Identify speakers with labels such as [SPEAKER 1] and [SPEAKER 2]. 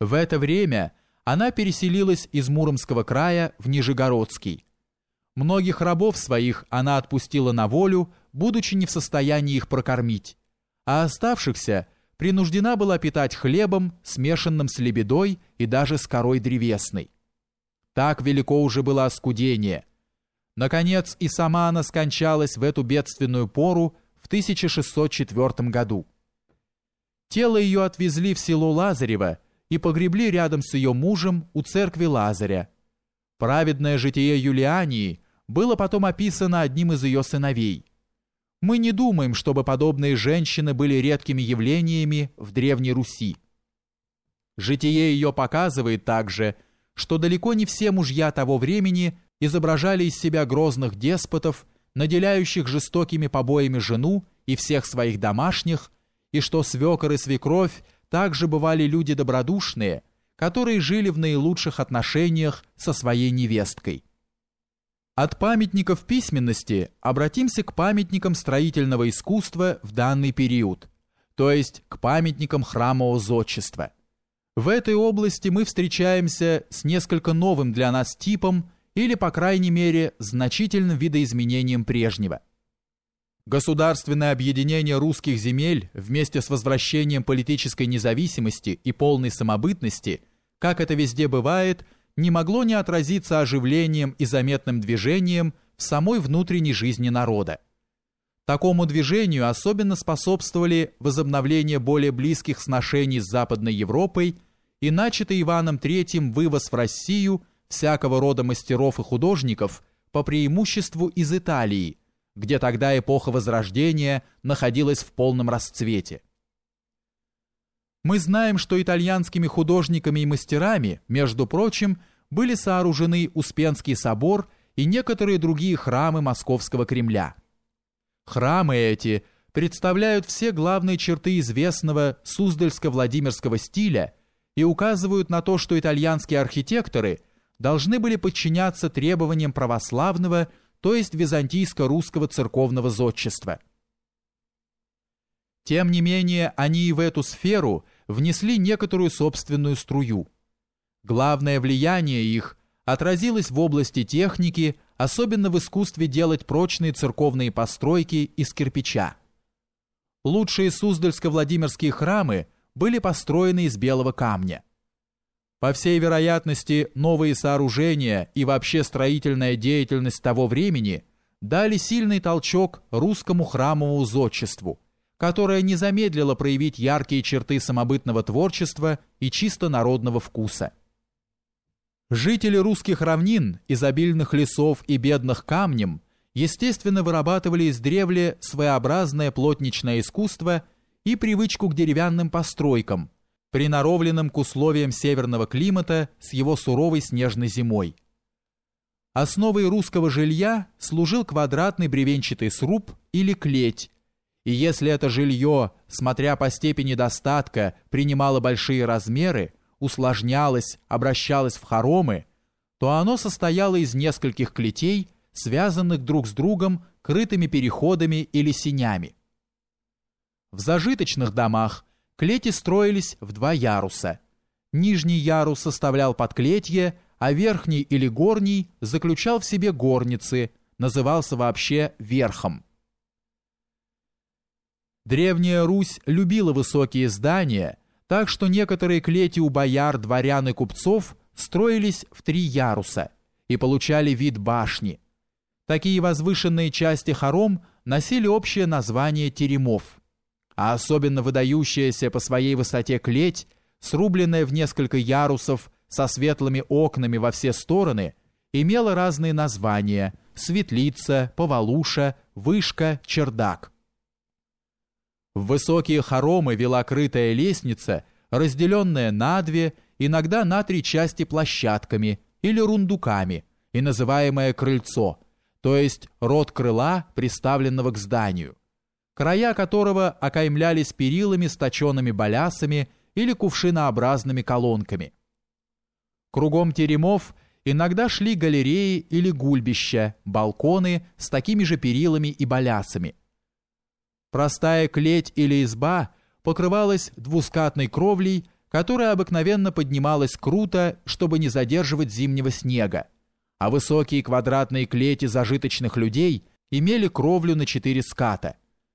[SPEAKER 1] В это время она переселилась из Муромского края в Нижегородский. Многих рабов своих она отпустила на волю, будучи не в состоянии их прокормить, а оставшихся принуждена была питать хлебом, смешанным с лебедой и даже с корой древесной. Так велико уже было оскудение. Наконец и сама она скончалась в эту бедственную пору в 1604 году. Тело ее отвезли в село Лазарево и погребли рядом с ее мужем у церкви Лазаря. Праведное житие Юлиании было потом описано одним из ее сыновей. Мы не думаем, чтобы подобные женщины были редкими явлениями в Древней Руси. Житие ее показывает также, что далеко не все мужья того времени изображали из себя грозных деспотов, наделяющих жестокими побоями жену и всех своих домашних, и что свекор и свекровь также бывали люди добродушные, которые жили в наилучших отношениях со своей невесткой. От памятников письменности обратимся к памятникам строительного искусства в данный период, то есть к памятникам храмового зодчества. В этой области мы встречаемся с несколько новым для нас типом или, по крайней мере, значительным видоизменением прежнего. Государственное объединение русских земель вместе с возвращением политической независимости и полной самобытности, как это везде бывает, не могло не отразиться оживлением и заметным движением в самой внутренней жизни народа. Такому движению особенно способствовали возобновление более близких сношений с Западной Европой и начатый Иваном III вывоз в Россию всякого рода мастеров и художников по преимуществу из Италии, где тогда эпоха Возрождения находилась в полном расцвете. Мы знаем, что итальянскими художниками и мастерами, между прочим, были сооружены Успенский собор и некоторые другие храмы Московского Кремля. Храмы эти представляют все главные черты известного Суздальско-Владимирского стиля и указывают на то, что итальянские архитекторы должны были подчиняться требованиям православного, то есть византийско-русского церковного зодчества. Тем не менее, они и в эту сферу – внесли некоторую собственную струю. Главное влияние их отразилось в области техники, особенно в искусстве делать прочные церковные постройки из кирпича. Лучшие Суздальско-Владимирские храмы были построены из белого камня. По всей вероятности, новые сооружения и вообще строительная деятельность того времени дали сильный толчок русскому храмовому зодчеству – которая не замедлила проявить яркие черты самобытного творчества и чисто народного вкуса. Жители русских равнин, изобильных лесов и бедных камнем, естественно вырабатывали из древля своеобразное плотничное искусство и привычку к деревянным постройкам, приноровленным к условиям северного климата с его суровой снежной зимой. Основой русского жилья служил квадратный бревенчатый сруб или клеть, и если это жилье, смотря по степени достатка, принимало большие размеры, усложнялось, обращалось в хоромы, то оно состояло из нескольких клетей, связанных друг с другом крытыми переходами или синями. В зажиточных домах клети строились в два яруса. Нижний ярус составлял подклетье, а верхний или горний заключал в себе горницы, назывался вообще верхом. Древняя Русь любила высокие здания, так что некоторые клети у бояр, дворян и купцов строились в три яруса и получали вид башни. Такие возвышенные части хором носили общее название теремов, а особенно выдающаяся по своей высоте клеть, срубленная в несколько ярусов со светлыми окнами во все стороны, имела разные названия – светлица, повалуша, вышка, чердак – в высокие хоромы вела крытая лестница, разделенная на две, иногда на три части площадками или рундуками, и называемое крыльцо, то есть род крыла, приставленного к зданию, края которого окаймлялись перилами с точенными балясами или кувшинообразными колонками. Кругом теремов иногда шли галереи или гульбища, балконы с такими же перилами и балясами – Простая клеть или изба покрывалась двускатной кровлей, которая обыкновенно поднималась круто, чтобы не задерживать зимнего снега, а высокие квадратные клети зажиточных людей имели кровлю на четыре ската –